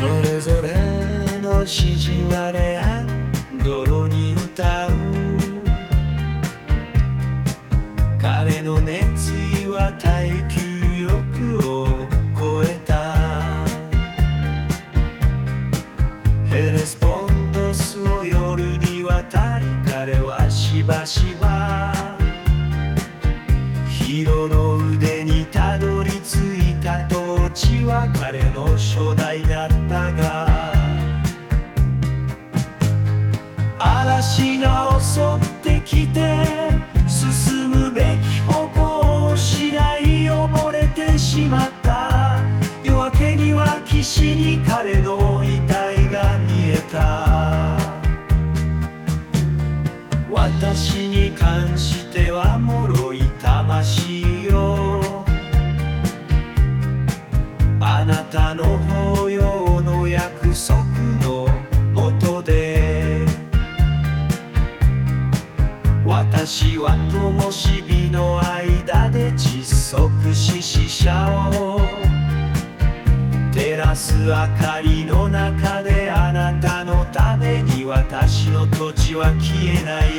それぞれの詩人はレアンドロに歌う。彼の熱意は耐久力を超えた。ヘレスポンドスを夜に渡り彼はしばしば。ヒロの腕にたどり着いた当地は彼の初代だ襲ってきて進むべき方向を次第溺れてしまった。夜明けには岸に彼の遺体が見えた。私に関しては脆い魂よ。あなたの私は灯火の間で窒息し死者を照らす明かりの中であなたのために私の土地は消えない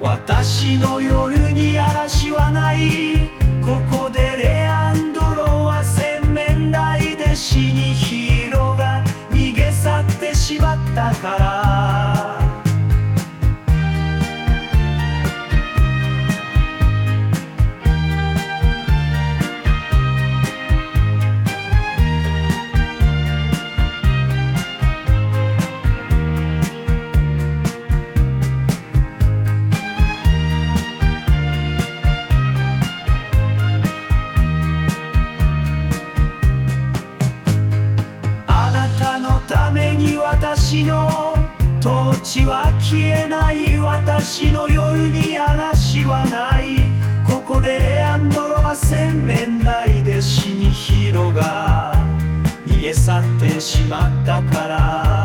私の夜に嵐はない。ここでレアンドロは洗面台で死にヒーローが逃げ去ってしまったから。私の土地は消えない。私の夜に嵐はない。ここでレアンドロは洗面台で死に広が逃げ去ってしまったから。